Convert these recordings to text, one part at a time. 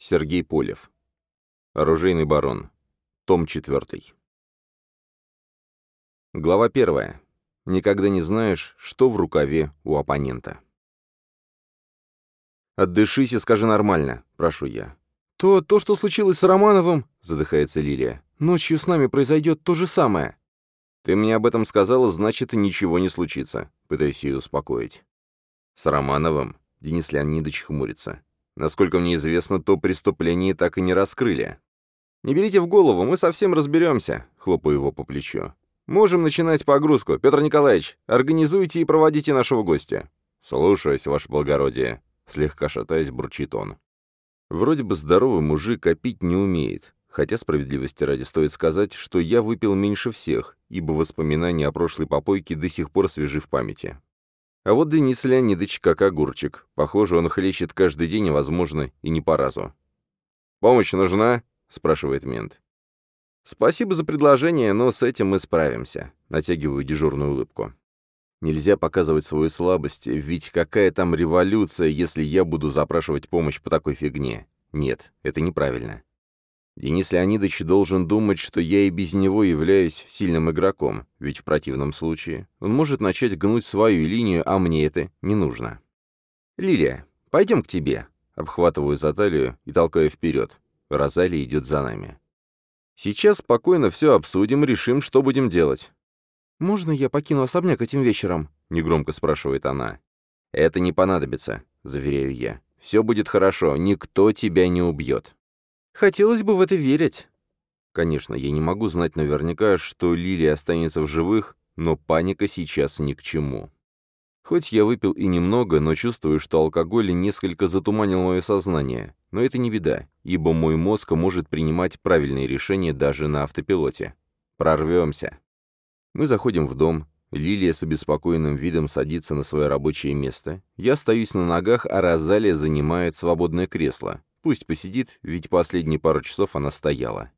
Сергей Полев. Оружейный барон. Том 4. Глава 1. Никогда не знаешь, что в рукаве у оппонента. «Отдышись и скажи нормально», — прошу я. «То, то, что случилось с Романовым», — задыхается Лилия. «Ночью с нами произойдет то же самое». «Ты мне об этом сказала, значит, ничего не случится», — пытаюсь ее успокоить. «С Романовым?» — Денис Леонидович хмурится. Насколько мне известно, то преступление так и не раскрыли. «Не берите в голову, мы совсем разберемся», — хлопаю его по плечу. «Можем начинать погрузку. Петр Николаевич, организуйте и проводите нашего гостя». «Слушаюсь, ваше благородие», — слегка шатаясь, бурчит он. Вроде бы здоровый мужик копить не умеет, хотя справедливости ради стоит сказать, что я выпил меньше всех, ибо воспоминания о прошлой попойке до сих пор свежи в памяти. А вот Денис Леонидович как огурчик. Похоже, он хлещет каждый день, возможно, и не по разу. «Помощь нужна?» — спрашивает мент. «Спасибо за предложение, но с этим мы справимся», — натягиваю дежурную улыбку. Нельзя показывать свою слабость, ведь какая там революция, если я буду запрашивать помощь по такой фигне? Нет, это неправильно. Денис Леонидович должен думать, что я и без него являюсь сильным игроком, ведь в противном случае он может начать гнуть свою линию, а мне это не нужно. «Лилия, пойдем к тебе», — обхватываю за талию и толкаю вперед. Розалия идет за нами. «Сейчас спокойно все обсудим, решим, что будем делать». «Можно я покину особняк этим вечером?» — негромко спрашивает она. «Это не понадобится», — заверяю я. «Все будет хорошо, никто тебя не убьет». Хотелось бы в это верить. Конечно, я не могу знать наверняка, что Лилия останется в живых, но паника сейчас ни к чему. Хоть я выпил и немного, но чувствую, что алкоголь несколько затуманил мое сознание. Но это не беда, ибо мой мозг может принимать правильные решения даже на автопилоте. Прорвемся. Мы заходим в дом. Лилия с обеспокоенным видом садится на свое рабочее место. Я остаюсь на ногах, а Розалия занимает свободное кресло. Пусть посидит, ведь последние пару часов она стояла.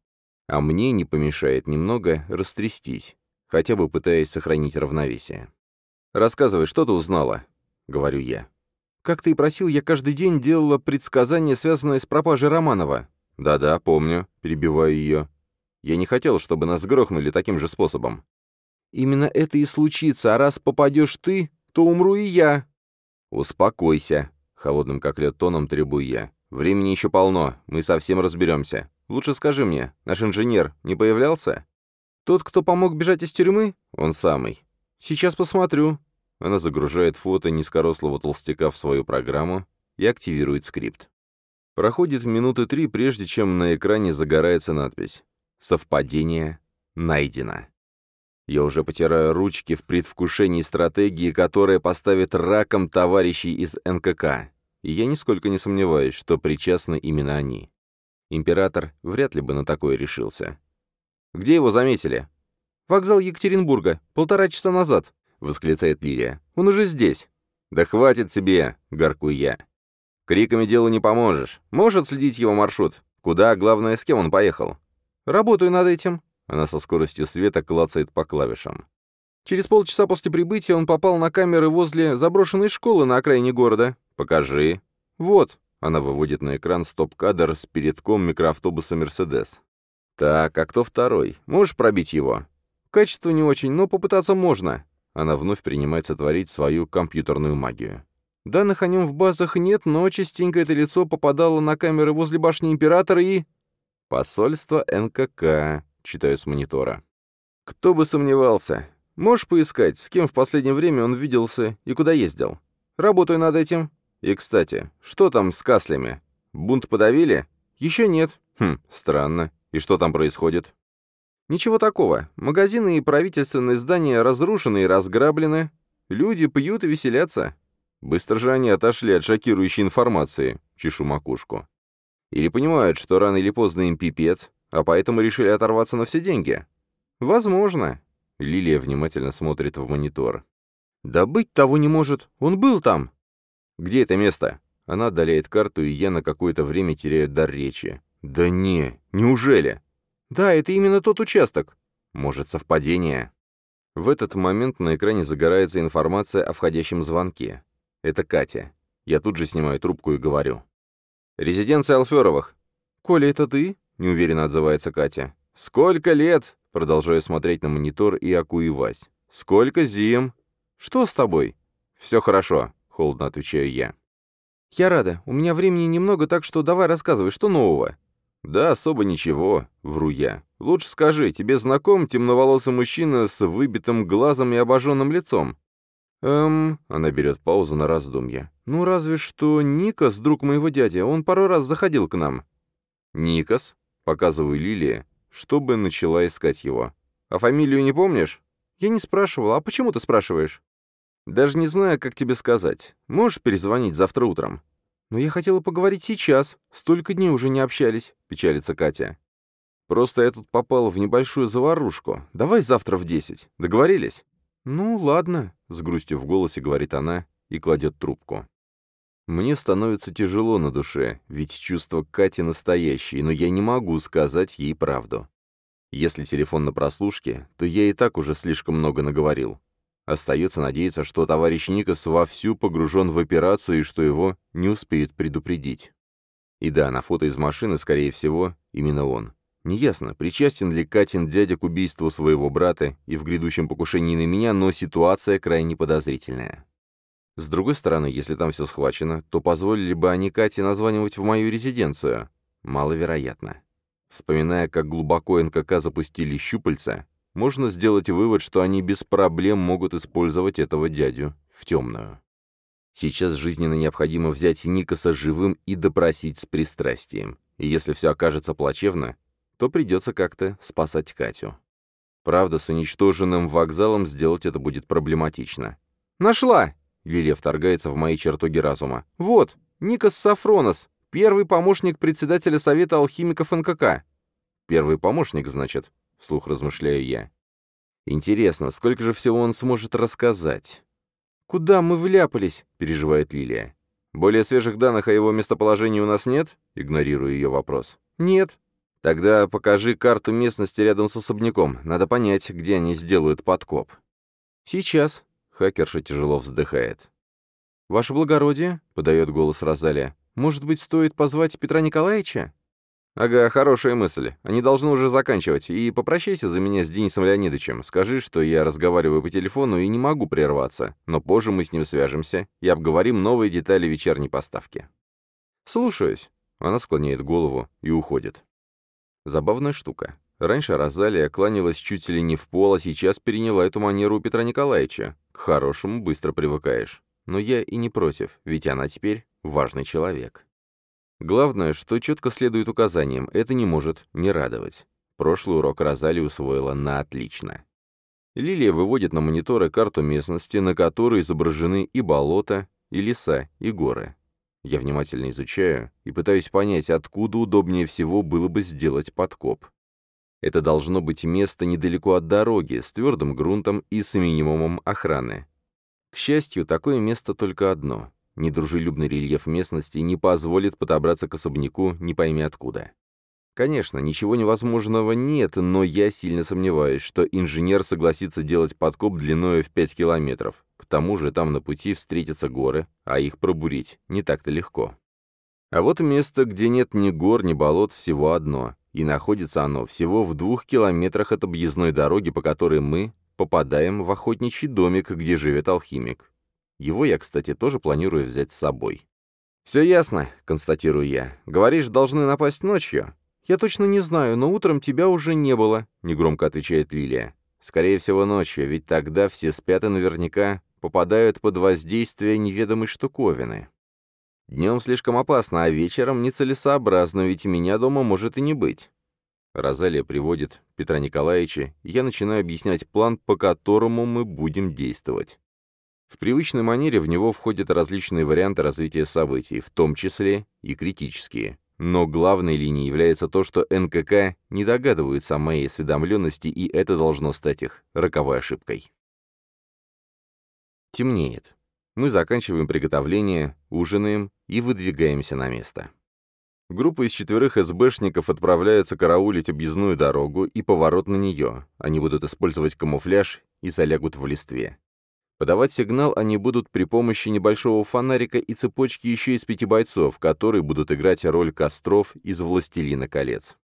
А мне не помешает немного растрястись, хотя бы пытаясь сохранить равновесие. «Рассказывай, что ты узнала?» — говорю я. «Как ты и просил, я каждый день делала предсказания, связанные с пропажей Романова». «Да-да, помню», — перебиваю ее. «Я не хотел, чтобы нас грохнули таким же способом». «Именно это и случится, а раз попадешь ты, то умру и я». «Успокойся», — холодным как лед тоном требую я. «Времени еще полно, мы совсем разберемся. Лучше скажи мне, наш инженер не появлялся?» «Тот, кто помог бежать из тюрьмы?» «Он самый». «Сейчас посмотрю». Она загружает фото низкорослого толстяка в свою программу и активирует скрипт. Проходит минуты три, прежде чем на экране загорается надпись «Совпадение найдено». Я уже потираю ручки в предвкушении стратегии, которая поставит раком товарищей из НКК и я нисколько не сомневаюсь, что причастны именно они. Император вряд ли бы на такое решился. «Где его заметили?» «Вокзал Екатеринбурга, полтора часа назад», — восклицает Лилия. «Он уже здесь». «Да хватит тебе!» — горкую я. «Криками делу не поможешь. Может следить его маршрут. Куда, главное, с кем он поехал?» «Работаю над этим». Она со скоростью света клацает по клавишам. Через полчаса после прибытия он попал на камеры возле заброшенной школы на окраине города. «Покажи». «Вот». Она выводит на экран стоп-кадр с передком микроавтобуса «Мерседес». «Так, а кто второй? Можешь пробить его?» «Качество не очень, но попытаться можно». Она вновь принимается творить свою компьютерную магию. Данных о нем в базах нет, но частенько это лицо попадало на камеры возле башни Императора и... «Посольство НКК», читаю с монитора. «Кто бы сомневался. Можешь поискать, с кем в последнее время он виделся и куда ездил?» «Работаю над этим». И, кстати, что там с Каслями? Бунт подавили? Еще нет. Хм, странно. И что там происходит? Ничего такого. Магазины и правительственные здания разрушены и разграблены. Люди пьют и веселятся. Быстро же они отошли от шокирующей информации, чешу макушку. Или понимают, что рано или поздно им пипец, а поэтому решили оторваться на все деньги? Возможно. Лилия внимательно смотрит в монитор. Да быть того не может. Он был там. Где это место? Она отдаляет карту, и я на какое-то время теряю дар речи. Да не, неужели? Да, это именно тот участок. Может, совпадение? В этот момент на экране загорается информация о входящем звонке. Это Катя. Я тут же снимаю трубку и говорю. «Резиденция Алферовых». «Коля, это ты?» — неуверенно отзывается Катя. «Сколько лет?» — продолжаю смотреть на монитор и окуевать. «Сколько зим?» «Что с тобой?» «Все хорошо», — холодно отвечаю я. «Я рада. У меня времени немного, так что давай рассказывай, что нового?» «Да, особо ничего», — вру я. «Лучше скажи, тебе знаком темноволосый мужчина с выбитым глазом и обожженным лицом?» «Эм...» — она берет паузу на раздумье. «Ну, разве что Никас, друг моего дяди, он пару раз заходил к нам». «Никас?» — показываю Лилии, чтобы начала искать его. «А фамилию не помнишь?» «Я не спрашивал. А почему ты спрашиваешь?» «Даже не знаю, как тебе сказать. Можешь перезвонить завтра утром?» «Но я хотела поговорить сейчас. Столько дней уже не общались», — печалится Катя. «Просто я тут попал в небольшую заварушку. Давай завтра в десять. Договорились?» «Ну, ладно», — с грустью в голосе говорит она и кладет трубку. Мне становится тяжело на душе, ведь чувства Кати настоящие, но я не могу сказать ей правду. Если телефон на прослушке, то я и так уже слишком много наговорил. Остается надеяться, что товарищ Никас вовсю погружен в операцию и что его не успеют предупредить. И да, на фото из машины, скорее всего, именно он. Неясно, причастен ли Катин дядя к убийству своего брата и в грядущем покушении на меня, но ситуация крайне подозрительная. С другой стороны, если там все схвачено, то позволили бы они Кате названивать в мою резиденцию? Маловероятно. Вспоминая, как глубоко НКК запустили щупальца, можно сделать вывод, что они без проблем могут использовать этого дядю в темную. Сейчас жизненно необходимо взять Никаса живым и допросить с пристрастием. И если все окажется плачевно, то придется как-то спасать Катю. Правда, с уничтоженным вокзалом сделать это будет проблематично. «Нашла!» — Лилия вторгается в мои чертоги разума. «Вот, Никас Сафронос, первый помощник председателя Совета алхимиков НКК». «Первый помощник, значит?» — вслух размышляю я. «Интересно, сколько же всего он сможет рассказать?» «Куда мы вляпались?» — переживает Лилия. «Более свежих данных о его местоположении у нас нет?» — игнорирую ее вопрос. «Нет». «Тогда покажи карту местности рядом с особняком. Надо понять, где они сделают подкоп». «Сейчас». Хакерша тяжело вздыхает. «Ваше благородие», — подает голос Розалия, — «может быть, стоит позвать Петра Николаевича?» «Ага, хорошая мысль. Они должны уже заканчивать. И попрощайся за меня с Денисом Леонидовичем. Скажи, что я разговариваю по телефону и не могу прерваться. Но позже мы с ним свяжемся и обговорим новые детали вечерней поставки». «Слушаюсь». Она склоняет голову и уходит. Забавная штука. Раньше Розалия кланялась чуть ли не в пол, а сейчас переняла эту манеру у Петра Николаевича. К хорошему быстро привыкаешь. Но я и не против, ведь она теперь важный человек. Главное, что четко следует указаниям, это не может не радовать. Прошлый урок Розали усвоила на отлично. Лилия выводит на мониторы карту местности, на которой изображены и болота, и леса, и горы. Я внимательно изучаю и пытаюсь понять, откуда удобнее всего было бы сделать подкоп. Это должно быть место недалеко от дороги, с твердым грунтом и с минимумом охраны. К счастью, такое место только одно. Недружелюбный рельеф местности не позволит подобраться к особняку не пойми откуда. Конечно, ничего невозможного нет, но я сильно сомневаюсь, что инженер согласится делать подкоп длиной в 5 километров. К тому же там на пути встретятся горы, а их пробурить не так-то легко. А вот место, где нет ни гор, ни болот, всего одно, и находится оно всего в двух километрах от объездной дороги, по которой мы попадаем в охотничий домик, где живет алхимик. Его я, кстати, тоже планирую взять с собой. «Все ясно», — констатирую я. «Говоришь, должны напасть ночью?» «Я точно не знаю, но утром тебя уже не было», — негромко отвечает Лилия. «Скорее всего, ночью, ведь тогда все спят и наверняка попадают под воздействие неведомой штуковины. Днем слишком опасно, а вечером нецелесообразно, ведь меня дома может и не быть». Розалия приводит Петра Николаевича, и я начинаю объяснять план, по которому мы будем действовать. В привычной манере в него входят различные варианты развития событий, в том числе и критические. Но главной линией является то, что НКК не догадываются о моей осведомленности, и это должно стать их роковой ошибкой. Темнеет. Мы заканчиваем приготовление, ужинаем и выдвигаемся на место. Группа из четверых СБшников отправляется караулить объездную дорогу и поворот на нее. Они будут использовать камуфляж и залягут в листве. Подавать сигнал они будут при помощи небольшого фонарика и цепочки еще из пяти бойцов, которые будут играть роль костров из «Властелина колец».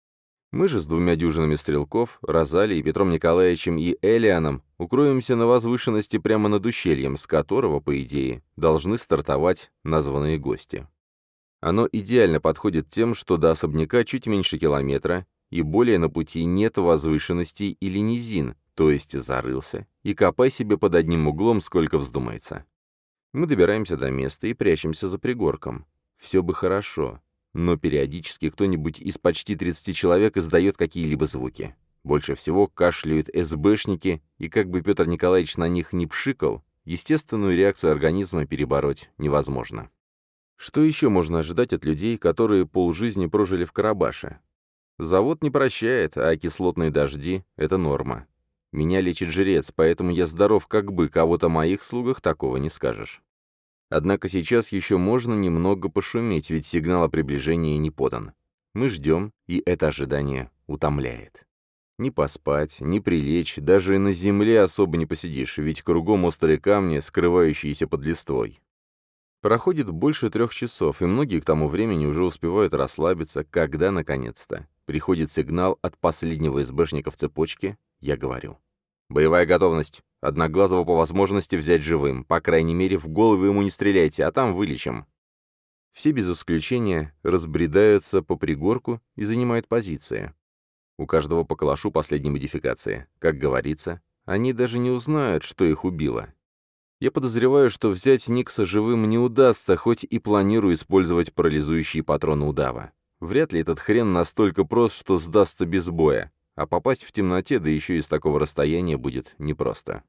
Мы же с двумя дюжинами стрелков, Розалией, Петром Николаевичем и Элианом укроемся на возвышенности прямо над ущельем, с которого, по идее, должны стартовать названные гости. Оно идеально подходит тем, что до особняка чуть меньше километра, и более на пути нет возвышенностей или низин, то есть зарылся, и копай себе под одним углом, сколько вздумается. Мы добираемся до места и прячемся за пригорком. Все бы хорошо, но периодически кто-нибудь из почти 30 человек издает какие-либо звуки. Больше всего кашляют СБшники, и как бы Петр Николаевич на них не пшикал, естественную реакцию организма перебороть невозможно. Что еще можно ожидать от людей, которые полжизни прожили в Карабаше? Завод не прощает, а кислотные дожди — это норма. Меня лечит жрец, поэтому я здоров как бы, кого-то моих слугах такого не скажешь. Однако сейчас еще можно немного пошуметь, ведь сигнал о приближении не подан. Мы ждем, и это ожидание утомляет. Ни поспать, ни прилечь, даже на земле особо не посидишь, ведь кругом острые камни, скрывающиеся под листвой. Проходит больше трех часов, и многие к тому времени уже успевают расслабиться, когда, наконец-то, приходит сигнал от последнего СБшника в цепочке, я говорю. «Боевая готовность. Одноглазого по возможности взять живым. По крайней мере, в голову ему не стреляйте, а там вылечим». Все без исключения разбредаются по пригорку и занимают позиции. У каждого по калашу последней модификации. Как говорится, они даже не узнают, что их убило. Я подозреваю, что взять Никса живым не удастся, хоть и планирую использовать парализующие патроны удава. Вряд ли этот хрен настолько прост, что сдастся без боя а попасть в темноте, да еще и с такого расстояния, будет непросто.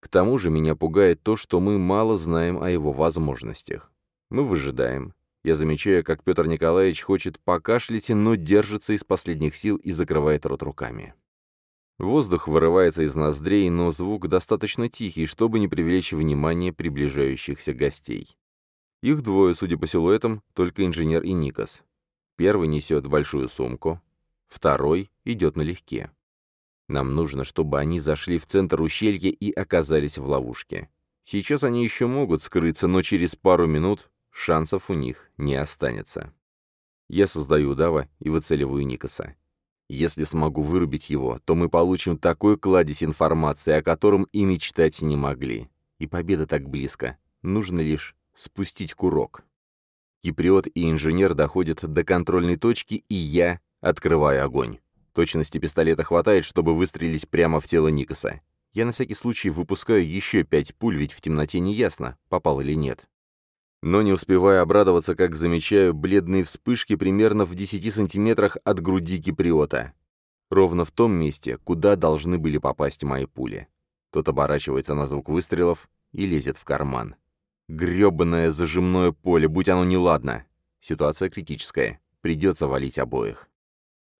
К тому же меня пугает то, что мы мало знаем о его возможностях. Мы выжидаем. Я замечаю, как Петр Николаевич хочет покашлять, но держится из последних сил и закрывает рот руками. Воздух вырывается из ноздрей, но звук достаточно тихий, чтобы не привлечь внимание приближающихся гостей. Их двое, судя по силуэтам, только инженер и Никас. Первый несет большую сумку, второй идет налегке. Нам нужно, чтобы они зашли в центр ущелья и оказались в ловушке. Сейчас они еще могут скрыться, но через пару минут шансов у них не останется. Я создаю удава и выцеливаю Никаса. Если смогу вырубить его, то мы получим такой кладезь информации, о котором и мечтать не могли. И победа так близко. Нужно лишь спустить курок. Киприот и инженер доходят до контрольной точки, и я открываю огонь. Точности пистолета хватает, чтобы выстрелить прямо в тело Никаса. Я на всякий случай выпускаю еще пять пуль, ведь в темноте не ясно, попал или нет. Но не успеваю обрадоваться, как замечаю бледные вспышки примерно в 10 сантиметрах от груди киприота. Ровно в том месте, куда должны были попасть мои пули. Тот оборачивается на звук выстрелов и лезет в карман. Грёбаное зажимное поле, будь оно неладно. Ситуация критическая. Придется валить обоих.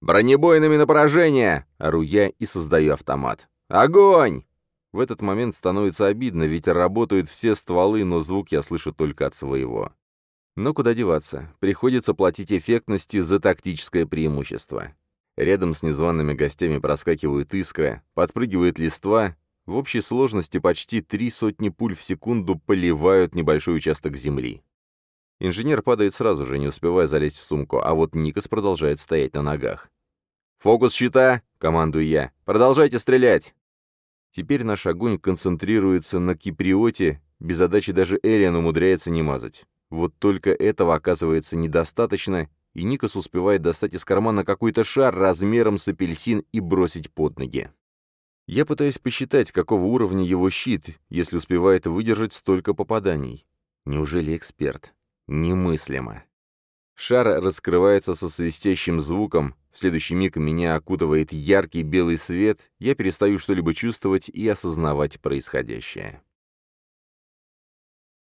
«Бронебойными на поражение!» — ору я и создаю автомат. «Огонь!» В этот момент становится обидно, ведь работают все стволы, но звук я слышу только от своего. Но куда деваться? Приходится платить эффектностью за тактическое преимущество. Рядом с незваными гостями проскакивают искры, подпрыгивает листва. В общей сложности почти три сотни пуль в секунду поливают небольшой участок земли. Инженер падает сразу же, не успевая залезть в сумку, а вот Никас продолжает стоять на ногах. «Фокус щита!» — командую я. «Продолжайте стрелять!» Теперь наш огонь концентрируется на киприоте, без задачи даже Эриан умудряется не мазать. Вот только этого оказывается недостаточно, и Никас успевает достать из кармана какой-то шар размером с апельсин и бросить под ноги. Я пытаюсь посчитать, какого уровня его щит, если успевает выдержать столько попаданий. Неужели эксперт? Немыслимо. Шар раскрывается со свистящим звуком, в следующий миг меня окутывает яркий белый свет, я перестаю что-либо чувствовать и осознавать происходящее.